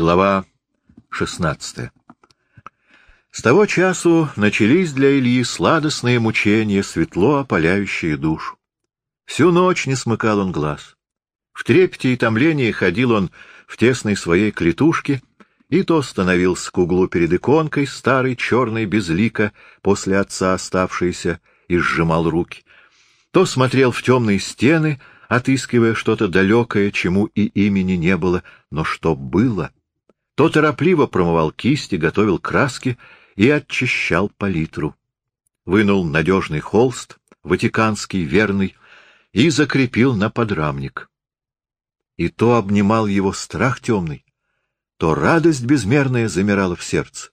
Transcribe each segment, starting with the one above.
Глава 16 С того часу начались для Ильи сладостные мучения, светло опаляющие душу. Всю ночь не смыкал он глаз. В трепете и томлении ходил он в тесной своей клетушке, и то становился к углу перед иконкой, старый, черный, безлика, после отца оставшийся, и сжимал руки. То смотрел в темные стены, отыскивая что-то далекое, чему и имени не было, но что было. То торопливо промывал кисти, готовил краски и очищал палитру. Вынул надежный холст, ватиканский, верный, и закрепил на подрамник. И то обнимал его страх темный, то радость безмерная замирала в сердце.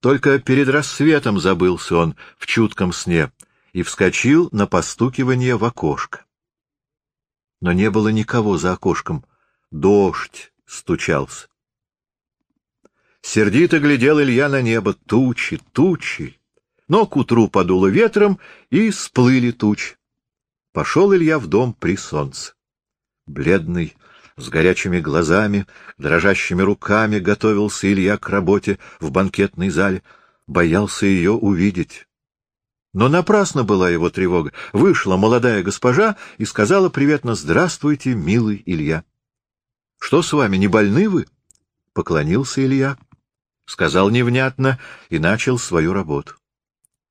Только перед рассветом забылся он в чутком сне и вскочил на постукивание в окошко. Но не было никого за окошком. Дождь стучался. Сердито глядел Илья на небо. Тучи, тучи. Но к утру подуло ветром, и сплыли тучи. Пошел Илья в дом при солнце. Бледный, с горячими глазами, дрожащими руками готовился Илья к работе в банкетной зале, боялся ее увидеть. Но напрасно была его тревога. Вышла молодая госпожа и сказала приветно «Здравствуйте, милый Илья». — Что с вами, не больны вы? — поклонился Илья. Сказал невнятно и начал свою работу.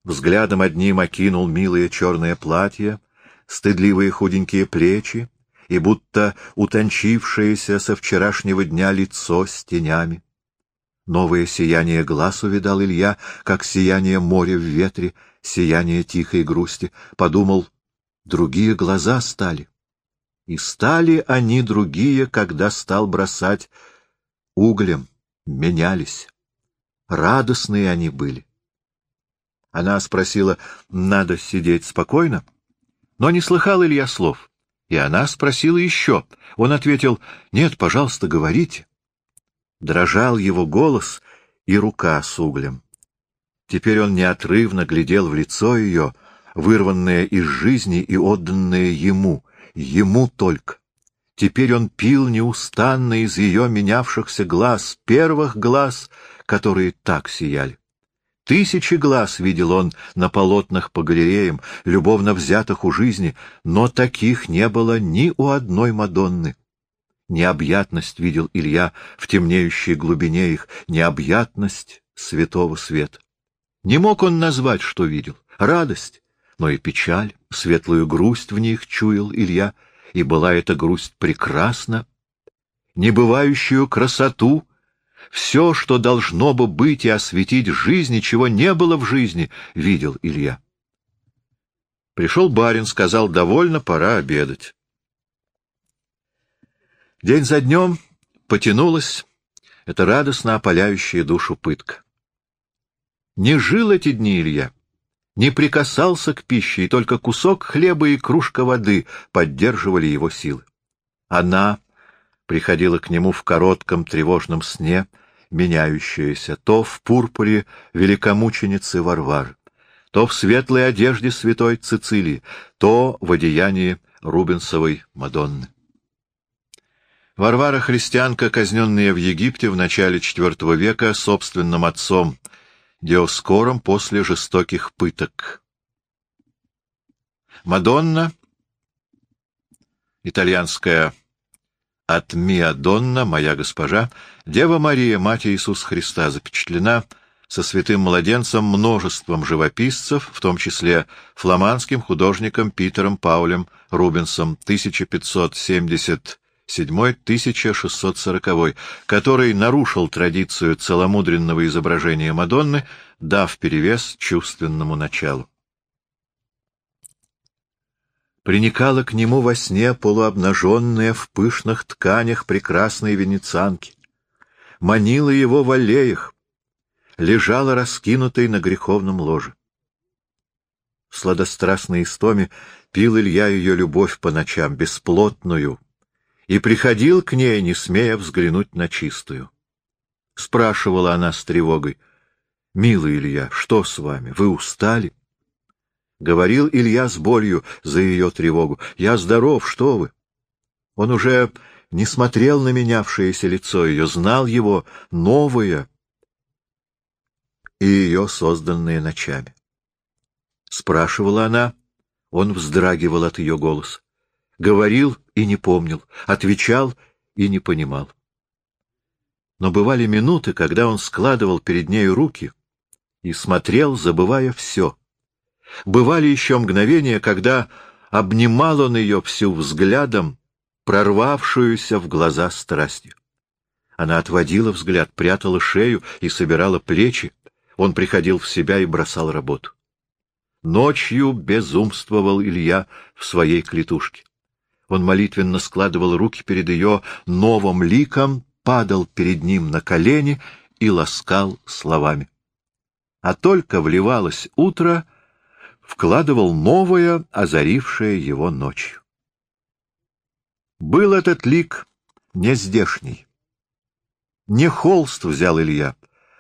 Взглядом одним окинул милое черное платье, стыдливые худенькие плечи и будто утончившееся со вчерашнего дня лицо с тенями. Новое сияние глаз увидал Илья, как сияние моря в ветре, сияние тихой грусти. Подумал, другие глаза стали. И стали они другие, когда стал бросать углем, менялись. Радостные они были. Она спросила, надо сидеть спокойно? Но не слыхал Илья слов. И она спросила еще. Он ответил, нет, пожалуйста, говорите. Дрожал его голос и рука с углем. Теперь он неотрывно глядел в лицо ее, вырванное из жизни и отданное ему, ему только. Теперь он пил неустанно из ее менявшихся глаз, первых глаз, которые так сияли. Тысячи глаз видел он на полотнах по галереям, любовно взятых у жизни, но таких не было ни у одной Мадонны. Необъятность видел Илья в темнеющей глубине их, необъятность святого света. Не мог он назвать, что видел. Радость, но и печаль, светлую грусть в них чуял Илья, и была эта грусть прекрасна. Небывающую красоту все, что должно бы быть и осветить жизнь, чего не было в жизни, видел Илья. Пришел барин, сказал, довольно, пора обедать. День за днем потянулась эта радостно опаляющая душу пытка. Не жил эти дни Илья, не прикасался к пище, и только кусок хлеба и кружка воды поддерживали его силы. Она приходила к нему в коротком тревожном сне, меняющаяся, то в пурпуре великомученицы Варвары, то в светлой одежде святой Цицилии, то в одеянии Рубенсовой Мадонны. Варвара христианка, казненная в Египте в начале IV века собственным отцом Диоскором после жестоких пыток. Мадонна, итальянская от Миадонна, моя госпожа, Дева Мария, Мать Иисуса Христа, запечатлена со святым младенцем множеством живописцев, в том числе фламандским художником Питером Паулем Рубенсом 1577-1640, который нарушил традицию целомудренного изображения Мадонны, дав перевес чувственному началу приникала к нему во сне полуобнаженная в пышных тканях прекрасной венецианки, манила его в аллеях, лежала раскинутой на греховном ложе. В сладострастной истоме пил Илья ее любовь по ночам, бесплотную, и приходил к ней, не смея взглянуть на чистую. Спрашивала она с тревогой, — Милый Илья, что с вами? Вы устали? — говорил Илья с болью за ее тревогу. — Я здоров, что вы? Он уже не смотрел на менявшееся лицо ее, знал его новое и ее созданное ночами. Спрашивала она, он вздрагивал от ее голоса. Говорил и не помнил, отвечал и не понимал. Но бывали минуты, когда он складывал перед нею руки и смотрел, забывая все. Бывали еще мгновения, когда обнимал он ее всю взглядом, прорвавшуюся в глаза страстью. Она отводила взгляд, прятала шею и собирала плечи. Он приходил в себя и бросал работу. Ночью безумствовал Илья в своей клетушке. Он молитвенно складывал руки перед ее новым ликом, падал перед ним на колени и ласкал словами. А только вливалось утро, вкладывал новое, озарившее его ночью. Был этот лик не здешний. Не холст взял Илья,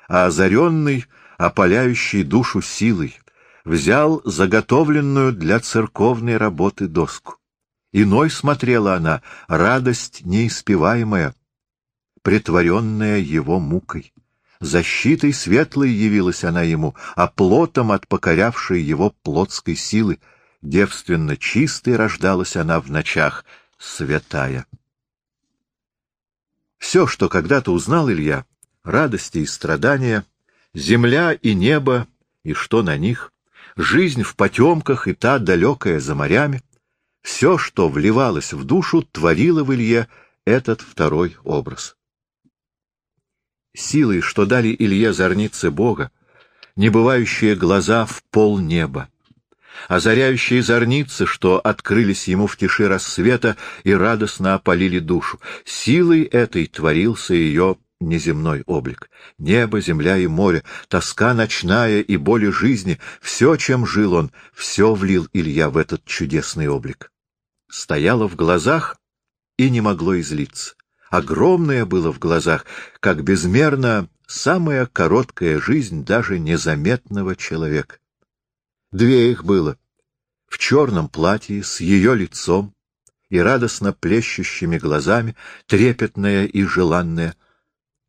а озаренный, опаляющий душу силой, взял заготовленную для церковной работы доску. Иной смотрела она, радость неиспеваемая, притворенная его мукой. Защитой светлой явилась она ему, а плотом от покорявшей его плотской силы. Девственно чистой рождалась она в ночах, святая. Все, что когда-то узнал Илья, радости и страдания, земля и небо, и что на них, жизнь в потемках и та далекая за морями, все, что вливалось в душу, творило в Илье этот второй образ. Силой, что дали Илье зорницы Бога, небывающие глаза в пол неба, озаряющие зорницы, что открылись ему в тиши рассвета и радостно опалили душу. Силой этой творился ее неземной облик. Небо, земля и море, тоска ночная и боли жизни — все, чем жил он, все влил Илья в этот чудесный облик. Стояло в глазах и не могло излиться. Огромное было в глазах, как безмерно самая короткая жизнь даже незаметного человека. Две их было. В черном платье, с ее лицом и радостно плещущими глазами, трепетная и желанная,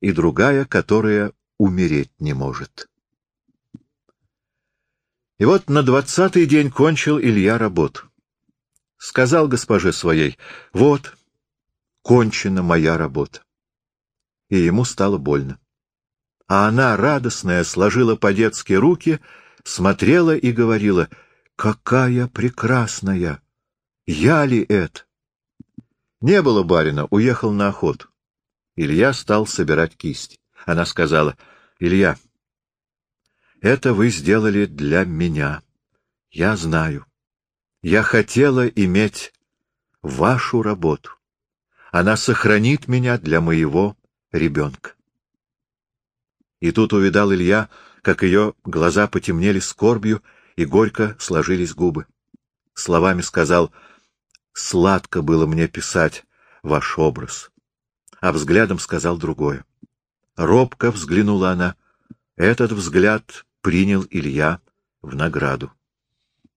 и другая, которая умереть не может. И вот на двадцатый день кончил Илья работу. Сказал госпоже своей, вот, кончена моя работа. И ему стало больно. А она, радостная, сложила по-детски руки — смотрела и говорила, «Какая прекрасная! Я ли это?» Не было барина, уехал на охоту. Илья стал собирать кисть. Она сказала, «Илья, это вы сделали для меня. Я знаю. Я хотела иметь вашу работу. Она сохранит меня для моего ребенка». И тут увидал Илья, как ее глаза потемнели скорбью и горько сложились губы. Словами сказал, «Сладко было мне писать ваш образ», а взглядом сказал другое. Робко взглянула она. Этот взгляд принял Илья в награду.